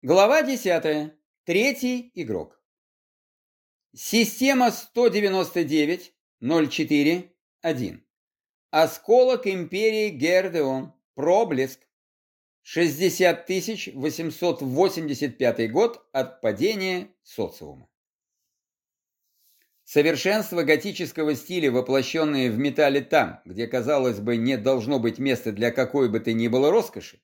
Глава 10. Третий игрок. Система 199.04.1. Осколок империи Гердеон. Проблеск. 60 885 год от падения социума. Совершенство готического стиля, воплощенное в металле там, где, казалось бы, не должно быть места для какой бы то ни было роскоши,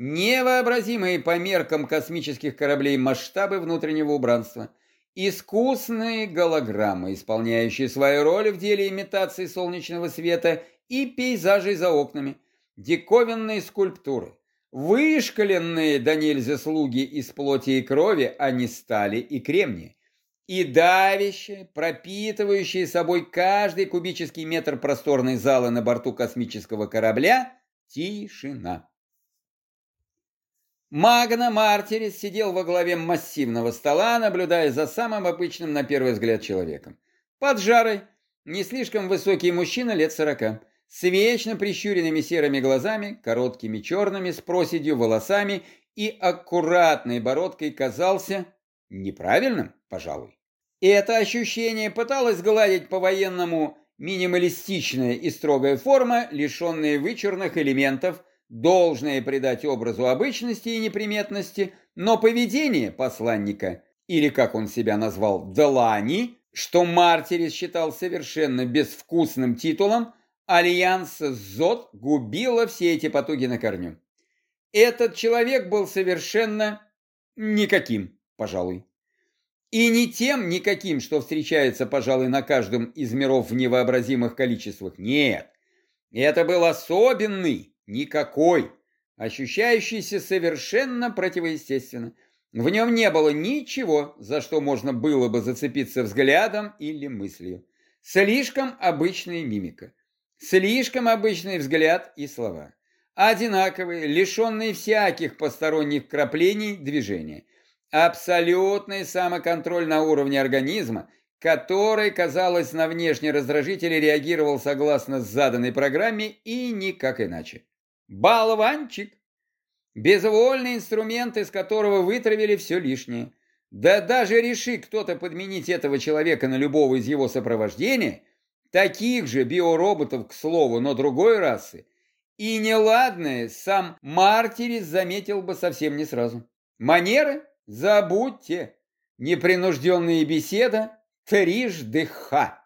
невообразимые по меркам космических кораблей масштабы внутреннего убранства, искусные голограммы, исполняющие свою роль в деле имитации солнечного света и пейзажей за окнами, диковинные скульптуры, вышкаленные до нельзя слуги из плоти и крови, а не стали и кремния, и давящая, пропитывающая собой каждый кубический метр просторной залы на борту космического корабля тишина. Магна Мартирис сидел во главе массивного стола, наблюдая за самым обычным на первый взгляд человеком. Под жарой не слишком высокий мужчина лет сорока, с вечно прищуренными серыми глазами, короткими черными с проседью волосами и аккуратной бородкой казался неправильным, пожалуй. Это ощущение пыталось гладить по-военному минималистичная и строгая форма, лишенная вычурных элементов, должное придать образу обычности и неприметности, но поведение посланника, или как он себя назвал, Делани, что Мартирис считал совершенно безвкусным титулом, альянс Зод губило все эти потуги на корню. Этот человек был совершенно никаким, пожалуй. И не тем никаким, что встречается, пожалуй, на каждом из миров в невообразимых количествах. Нет, это был особенный, никакой, ощущающийся совершенно противоестественно. В нем не было ничего, за что можно было бы зацепиться взглядом или мыслью. Слишком обычная мимика, слишком обычный взгляд и слова. Одинаковые, лишенные всяких посторонних краплений движения – Абсолютный самоконтроль на уровне организма, который, казалось, на внешние раздражители реагировал согласно заданной программе и никак иначе. Болванчик! Безвольный инструмент, из которого вытравили все лишнее. Да даже реши кто-то подменить этого человека на любого из его сопровождения, таких же биороботов, к слову, но другой расы, и неладное сам Мартирис заметил бы совсем не сразу. Манеры? Забудьте, непринужденная беседа трижды ха.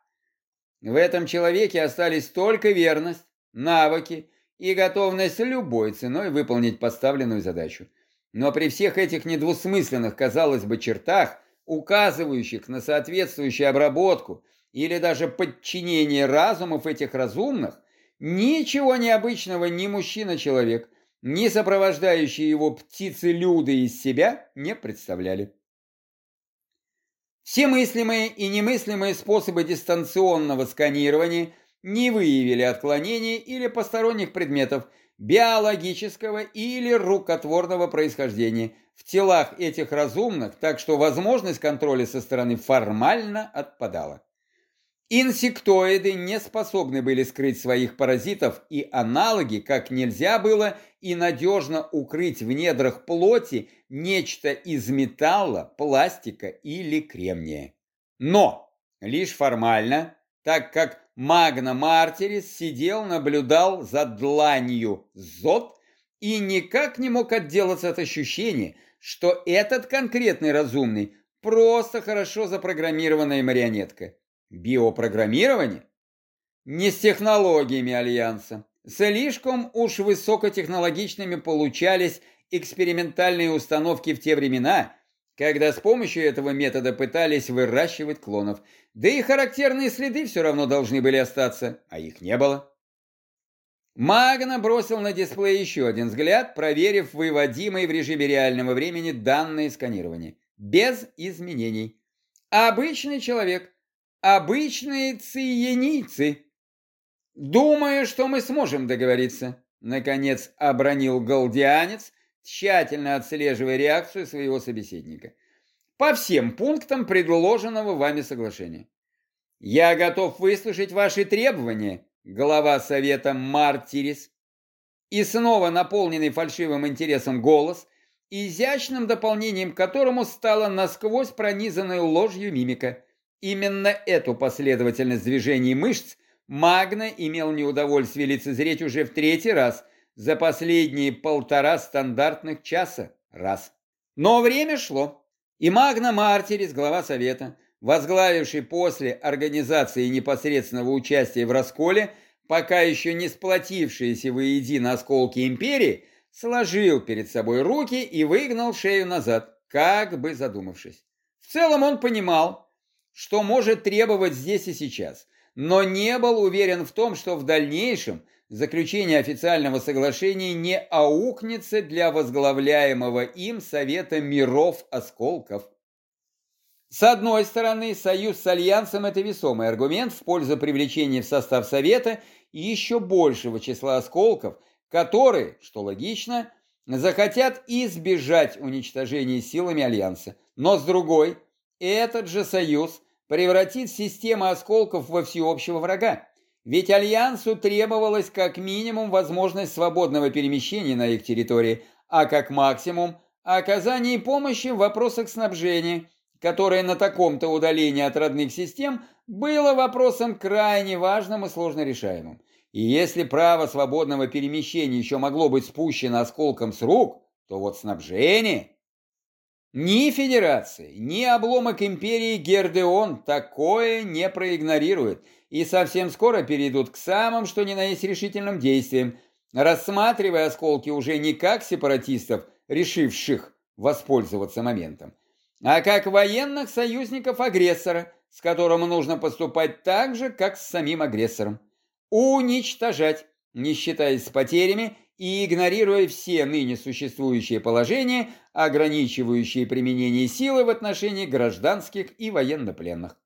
В этом человеке остались только верность, навыки и готовность любой ценой выполнить поставленную задачу. Но при всех этих недвусмысленных, казалось бы, чертах, указывающих на соответствующую обработку или даже подчинение разумов этих разумных, ничего необычного ни мужчина-человек, ни сопровождающие его птицы-люды из себя не представляли. Все мыслимые и немыслимые способы дистанционного сканирования не выявили отклонений или посторонних предметов биологического или рукотворного происхождения в телах этих разумных, так что возможность контроля со стороны формально отпадала. Инсектоиды не способны были скрыть своих паразитов, и аналоги как нельзя было и надежно укрыть в недрах плоти нечто из металла, пластика или кремния. Но лишь формально, так как Магна Мартирис сидел, наблюдал за дланью Зод и никак не мог отделаться от ощущения, что этот конкретный разумный просто хорошо запрограммированная марионетка. Биопрограммирование? Не с технологиями Альянса. Слишком уж высокотехнологичными получались экспериментальные установки в те времена, когда с помощью этого метода пытались выращивать клонов. Да и характерные следы все равно должны были остаться, а их не было. Магна бросил на дисплей еще один взгляд, проверив выводимые в режиме реального времени данные сканирования. Без изменений. Обычный человек, обычные циенийцы. Думаю, что мы сможем договориться, наконец обронил галдианец, тщательно отслеживая реакцию своего собеседника. По всем пунктам предложенного вами соглашения. Я готов выслушать ваши требования, глава совета Мартирис. И снова наполненный фальшивым интересом голос изящным дополнением к которому стала насквозь пронизанная ложью мимика. Именно эту последовательность движений мышц Магна имел неудовольствие лицезреть уже в третий раз за последние полтора стандартных часа. Раз. Но время шло, и Магна Мартирис, глава совета, возглавивший после организации непосредственного участия в расколе, пока еще не сплотившиеся воедино осколки империи, сложил перед собой руки и выгнал шею назад, как бы задумавшись. В целом он понимал, что может требовать здесь и сейчас, но не был уверен в том, что в дальнейшем заключение официального соглашения не аукнется для возглавляемого им Совета миров осколков. С одной стороны, союз с Альянсом – это весомый аргумент в пользу привлечения в состав Совета еще большего числа осколков, которые, что логично, захотят избежать уничтожения силами Альянса. Но с другой, этот же союз превратит систему осколков во всеобщего врага. Ведь Альянсу требовалась как минимум возможность свободного перемещения на их территории, а как максимум оказание помощи в вопросах снабжения, которое на таком-то удалении от родных систем было вопросом крайне важным и сложно решаемым. И если право свободного перемещения еще могло быть спущено осколком с рук, то вот снабжение... Ни Федерации, ни обломок империи Гердеон такое не проигнорирует, и совсем скоро перейдут к самым, что ни на есть решительным действиям, рассматривая осколки уже не как сепаратистов, решивших воспользоваться моментом, а как военных союзников агрессора, с которым нужно поступать так же, как с самим агрессором. Уничтожать, не считаясь с потерями и игнорируя все ныне существующие положения, ограничивающие применение силы в отношении гражданских и военнопленных.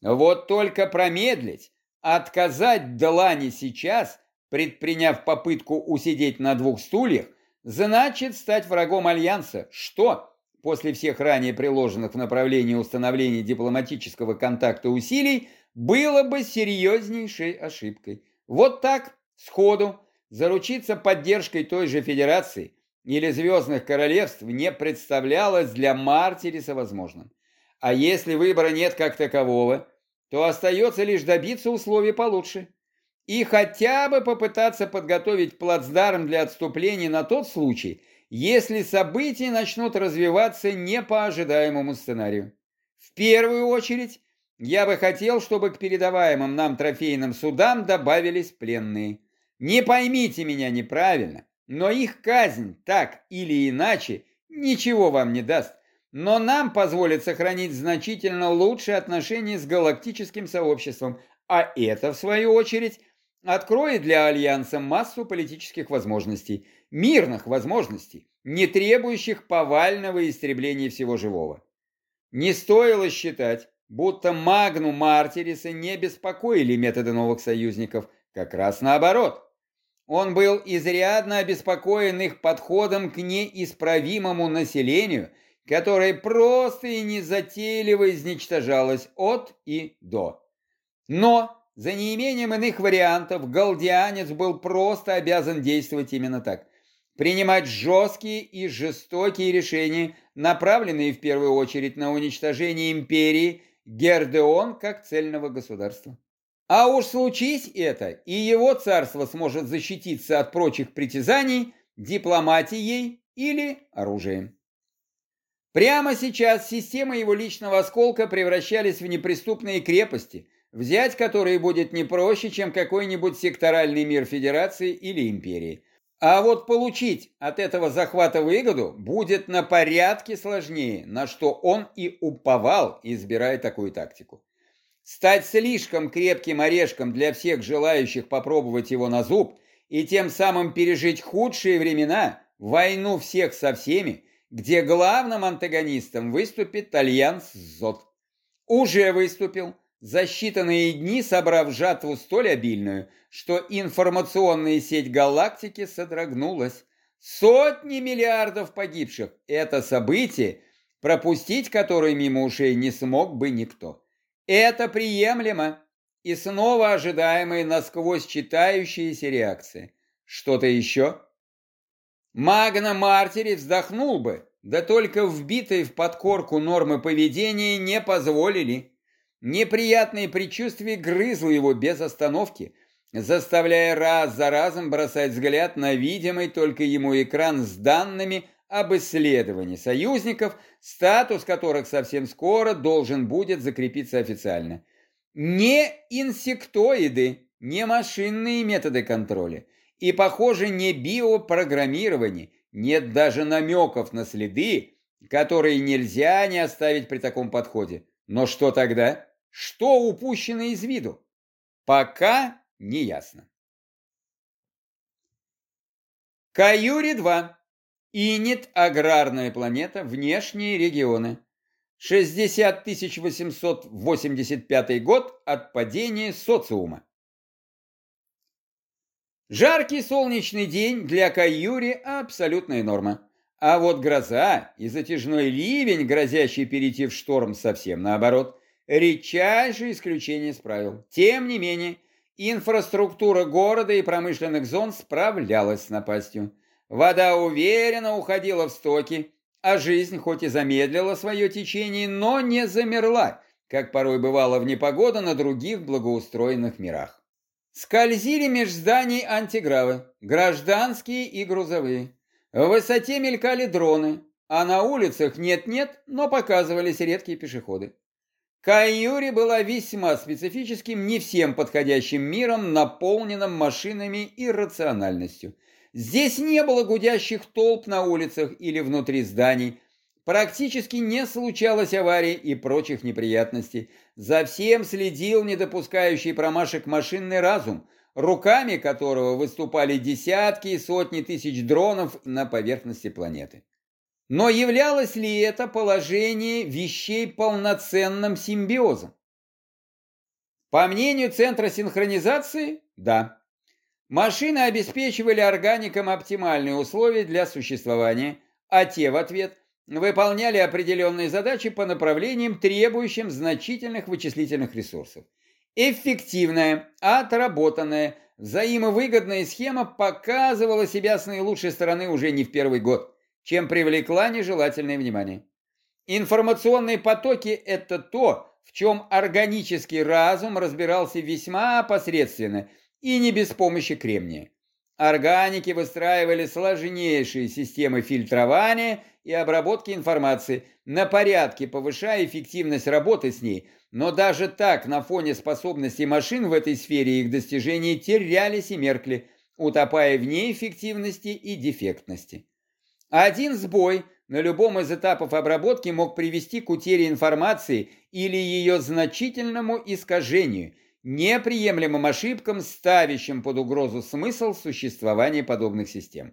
Вот только промедлить, отказать Делане сейчас, предприняв попытку усидеть на двух стульях, значит стать врагом Альянса, что, после всех ранее приложенных в направлении установления дипломатического контакта усилий, было бы серьезнейшей ошибкой. Вот так, сходу, заручиться поддержкой той же Федерации или Звездных Королевств не представлялось для Мартириса возможным. А если выбора нет как такового, то остается лишь добиться условий получше. И хотя бы попытаться подготовить плацдарм для отступления на тот случай, если события начнут развиваться не по ожидаемому сценарию. В первую очередь, я бы хотел, чтобы к передаваемым нам трофейным судам добавились пленные. Не поймите меня неправильно, но их казнь так или иначе ничего вам не даст, но нам позволит сохранить значительно лучшие отношения с галактическим сообществом, а это, в свою очередь, откроет для Альянса массу политических возможностей, мирных возможностей, не требующих повального истребления всего живого. Не стоило считать, будто Магну Мартириса не беспокоили методы новых союзников, как раз наоборот. Он был изрядно обеспокоен их подходом к неисправимому населению, которое просто и незатейливо изничтожалось от и до. Но за неимением иных вариантов галдианец был просто обязан действовать именно так. Принимать жесткие и жестокие решения, направленные в первую очередь на уничтожение империи, Гердеон как цельного государства. А уж случись это, и его царство сможет защититься от прочих притязаний дипломатией или оружием. Прямо сейчас системы его личного осколка превращались в неприступные крепости, взять которые будет не проще, чем какой-нибудь секторальный мир Федерации или Империи. А вот получить от этого захвата выгоду будет на порядке сложнее, на что он и уповал, избирая такую тактику. Стать слишком крепким орешком для всех желающих попробовать его на зуб и тем самым пережить худшие времена, войну всех со всеми, где главным антагонистом выступит Альянс ЗОТ. Уже выступил, за считанные дни собрав жатву столь обильную, что информационная сеть галактики содрогнулась. Сотни миллиардов погибших – это событие, пропустить которое мимо ушей не смог бы никто. Это приемлемо и снова ожидаемые насквозь читающиеся реакции. Что-то еще? Магна Мартери вздохнул бы, да только вбитые в подкорку нормы поведения не позволили. Неприятные предчувствия грызло его без остановки, заставляя раз за разом бросать взгляд на видимый только ему экран с данными об исследовании союзников, статус которых совсем скоро должен будет закрепиться официально. Не инсектоиды, не машинные методы контроля и, похоже, не биопрограммирование, нет даже намеков на следы, которые нельзя не оставить при таком подходе. Но что тогда? Что упущено из виду? Пока не ясно. Каюри-2. Инит, аграрная планета, внешние регионы. 60 885 год от падения социума. Жаркий солнечный день для Каюри – абсолютная норма. А вот гроза и затяжной ливень, грозящий перейти в шторм, совсем наоборот. Редчайшее исключение из правил. Тем не менее, инфраструктура города и промышленных зон справлялась с напастью. Вода уверенно уходила в стоки, а жизнь хоть и замедлила свое течение, но не замерла, как порой бывало в непогоду на других благоустроенных мирах. Скользили меж зданий антигравы, гражданские и грузовые. В высоте мелькали дроны, а на улицах нет-нет, но показывались редкие пешеходы. Кайюри была весьма специфическим, не всем подходящим миром, наполненным машинами и рациональностью. Здесь не было гудящих толп на улицах или внутри зданий, Практически не случалось аварий и прочих неприятностей. За всем следил не допускающий промашек машинный разум, руками которого выступали десятки и сотни тысяч дронов на поверхности планеты. Но являлось ли это положение вещей полноценным симбиозом? По мнению Центра синхронизации, да. Машины обеспечивали органикам оптимальные условия для существования, а те в ответ – выполняли определенные задачи по направлениям, требующим значительных вычислительных ресурсов. Эффективная, отработанная, взаимовыгодная схема показывала себя с наилучшей стороны уже не в первый год, чем привлекла нежелательное внимание. Информационные потоки – это то, в чем органический разум разбирался весьма посредственно и не без помощи кремния. Органики выстраивали сложнейшие системы фильтрования и обработки информации, на порядке повышая эффективность работы с ней, но даже так на фоне способностей машин в этой сфере их достижения терялись и меркли, утопая в неэффективности и дефектности. Один сбой на любом из этапов обработки мог привести к утере информации или ее значительному искажению – неприемлемым ошибкам, ставящим под угрозу смысл существования подобных систем.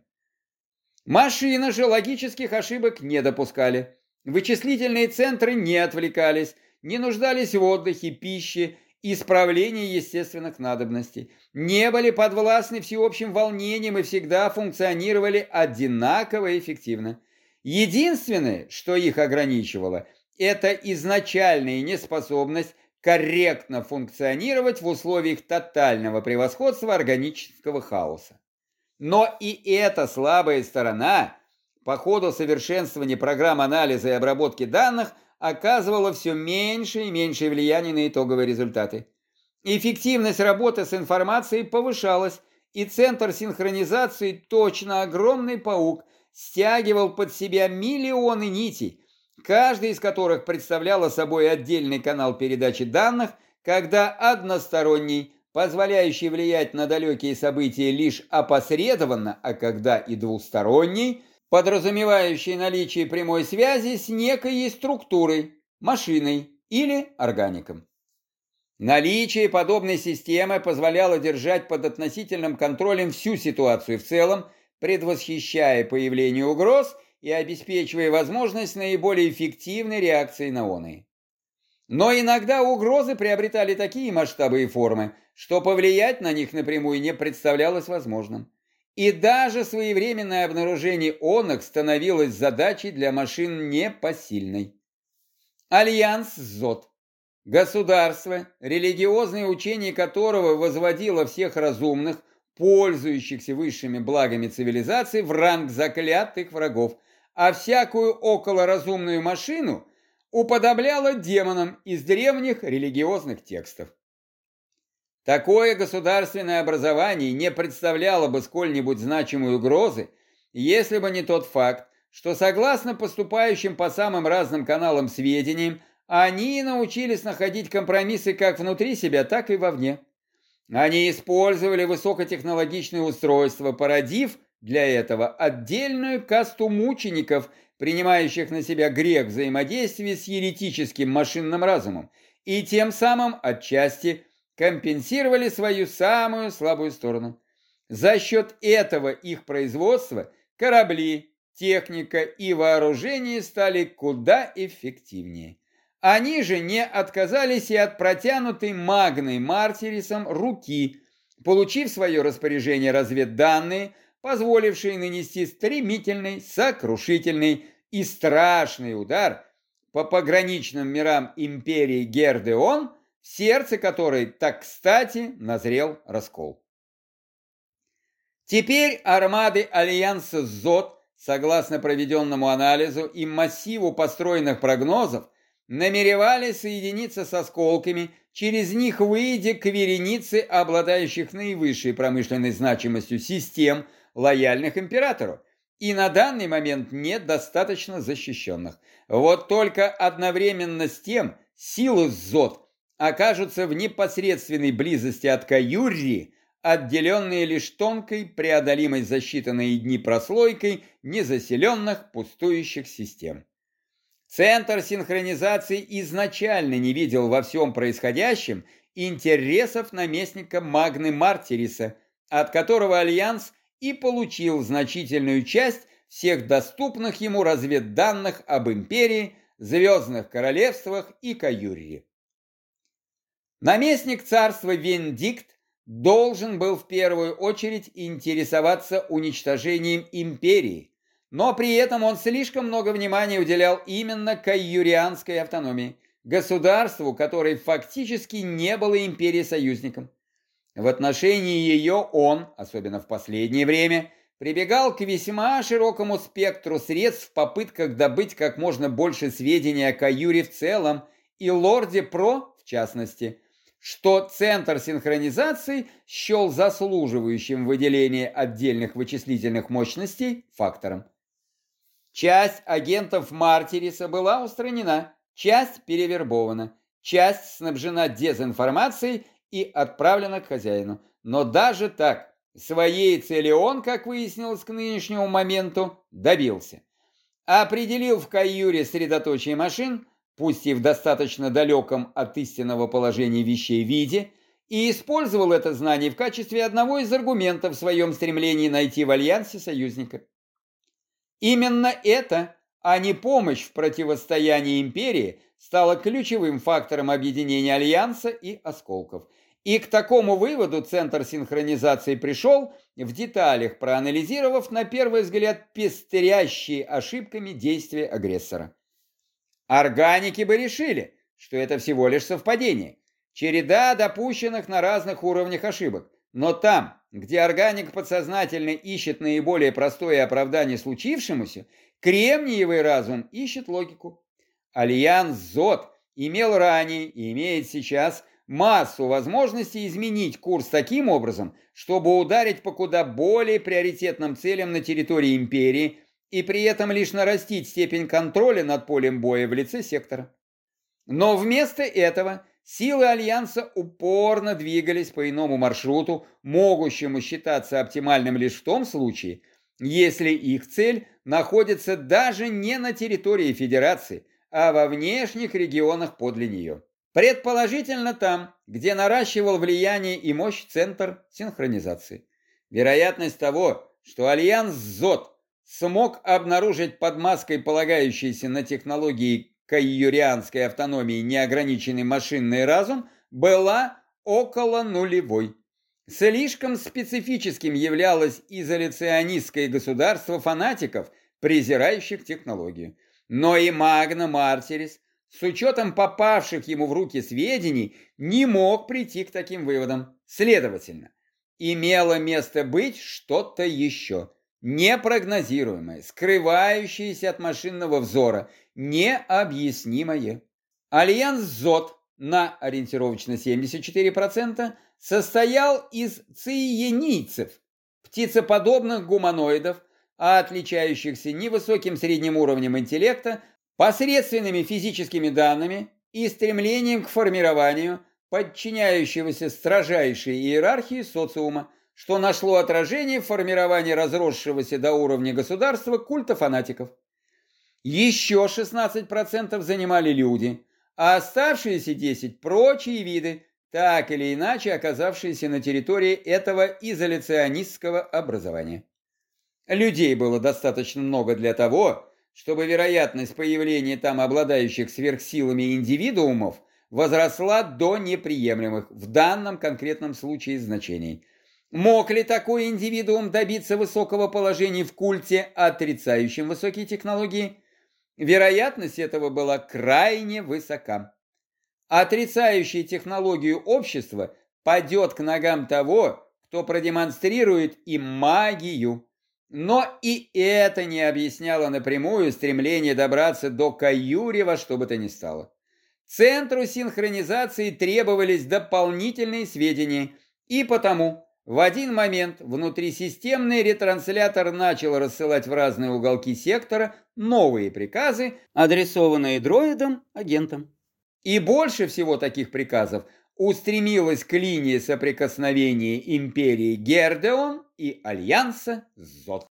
Машины же логических ошибок не допускали. Вычислительные центры не отвлекались, не нуждались в отдыхе, пище, исправлении естественных надобностей, не были подвластны всеобщим волнениям и всегда функционировали одинаково эффективно. Единственное, что их ограничивало, это изначальная неспособность корректно функционировать в условиях тотального превосходства органического хаоса. Но и эта слабая сторона по ходу совершенствования программ анализа и обработки данных оказывала все меньше и меньше влияния на итоговые результаты. Эффективность работы с информацией повышалась, и центр синхронизации, точно огромный паук, стягивал под себя миллионы нитей, каждый из которых представляла собой отдельный канал передачи данных, когда односторонний, позволяющий влиять на далекие события лишь опосредованно, а когда и двусторонний, подразумевающий наличие прямой связи с некой структурой, машиной или органиком. Наличие подобной системы позволяло держать под относительным контролем всю ситуацию в целом, предвосхищая появление угроз и обеспечивая возможность наиболее эффективной реакции на оны. Но иногда угрозы приобретали такие масштабы и формы, что повлиять на них напрямую не представлялось возможным. И даже своевременное обнаружение онок становилось задачей для машин непосильной. Альянс ЗОТ. Государство, религиозное учение которого возводило всех разумных, пользующихся высшими благами цивилизации, в ранг заклятых врагов, а всякую околоразумную машину уподобляла демонам из древних религиозных текстов. Такое государственное образование не представляло бы сколь-нибудь значимой угрозы, если бы не тот факт, что согласно поступающим по самым разным каналам сведениям, они научились находить компромиссы как внутри себя, так и вовне. Они использовали высокотехнологичные устройства, породив для этого отдельную касту мучеников, принимающих на себя грех взаимодействия с еретическим машинным разумом, и тем самым отчасти компенсировали свою самую слабую сторону. За счет этого их производства корабли, техника и вооружение стали куда эффективнее. Они же не отказались и от протянутой магной Мартирисом руки, получив в свое распоряжение разведданные, позволившие нанести стремительный, сокрушительный и страшный удар по пограничным мирам империи Гердеон, в сердце которой так кстати назрел раскол. Теперь армады Альянса ЗОТ, согласно проведенному анализу и массиву построенных прогнозов, намеревались соединиться с осколками, через них выйдя к веренице обладающих наивысшей промышленной значимостью систем, лояльных императору. И на данный момент нет достаточно защищенных. Вот только одновременно с тем силы ЗОТ окажутся в непосредственной близости от Каюрии, отделенные лишь тонкой, преодолимой за считанные дни прослойкой незаселенных пустующих систем. Центр синхронизации изначально не видел во всем происходящем интересов наместника Магны Мартириса, от которого Альянс и получил значительную часть всех доступных ему разведданных об империи, звездных королевствах и Каюрии. Наместник царства Вендикт должен был в первую очередь интересоваться уничтожением империи, но при этом он слишком много внимания уделял именно кайюрианской автономии, государству, которое фактически не было империей союзником. В отношении ее он, особенно в последнее время, прибегал к весьма широкому спектру средств в попытках добыть как можно больше сведений о Каюре в целом и Лорде Про в частности, что Центр синхронизации счел заслуживающим выделения отдельных вычислительных мощностей фактором. Часть агентов Мартириса была устранена, часть перевербована, часть снабжена дезинформацией и отправлена к хозяину. Но даже так, своей цели он, как выяснилось к нынешнему моменту, добился. Определил в Каюре средоточие машин, пусть и в достаточно далеком от истинного положения вещей виде, и использовал это знание в качестве одного из аргументов в своем стремлении найти в Альянсе союзника. Именно это, а не помощь в противостоянии империи, стало ключевым фактором объединения Альянса и осколков. И к такому выводу Центр синхронизации пришел, в деталях проанализировав на первый взгляд пестрящие ошибками действия агрессора. Органики бы решили, что это всего лишь совпадение, череда допущенных на разных уровнях ошибок. Но там, где органик подсознательно ищет наиболее простое оправдание случившемуся, кремниевый разум ищет логику. Альянс ЗОТ имел ранее и имеет сейчас массу возможностей изменить курс таким образом, чтобы ударить по куда более приоритетным целям на территории империи и при этом лишь нарастить степень контроля над полем боя в лице сектора. Но вместо этого Силы Альянса упорно двигались по иному маршруту, могущему считаться оптимальным лишь в том случае, если их цель находится даже не на территории Федерации, а во внешних регионах подле нее. Предположительно там, где наращивал влияние и мощь Центр синхронизации. Вероятность того, что Альянс ЗОТ смог обнаружить под маской полагающейся на технологии кайюрианской автономии неограниченный машинный разум была около нулевой. Слишком специфическим являлось изоляционистское государство фанатиков, презирающих технологию. Но и Магна Мартирис, с учетом попавших ему в руки сведений, не мог прийти к таким выводам. Следовательно, имело место быть что-то еще. Непрогнозируемое, скрывающееся от машинного взора, необъяснимое. Альянс ЗОТ на ориентировочно 74% состоял из циенийцев, птицеподобных гуманоидов, отличающихся невысоким средним уровнем интеллекта, посредственными физическими данными и стремлением к формированию подчиняющегося строжайшей иерархии социума, что нашло отражение в формировании разросшегося до уровня государства культа фанатиков. Еще 16% занимали люди, а оставшиеся 10% – прочие виды, так или иначе оказавшиеся на территории этого изоляционистского образования. Людей было достаточно много для того, чтобы вероятность появления там обладающих сверхсилами индивидуумов возросла до неприемлемых в данном конкретном случае значений. Мог ли такой индивидуум добиться высокого положения в культе, отрицающем высокие технологии? Вероятность этого была крайне высока. Отрицающий технологию общества падет к ногам того, кто продемонстрирует им магию. Но и это не объясняло напрямую стремление добраться до Каюрева, что бы то ни стало. Центру синхронизации требовались дополнительные сведения, и потому в один момент внутрисистемный ретранслятор начал рассылать в разные уголки сектора новые приказы, адресованные дроидам-агентам. И больше всего таких приказов устремилось к линии соприкосновения империи Гердеон и Альянса Зод.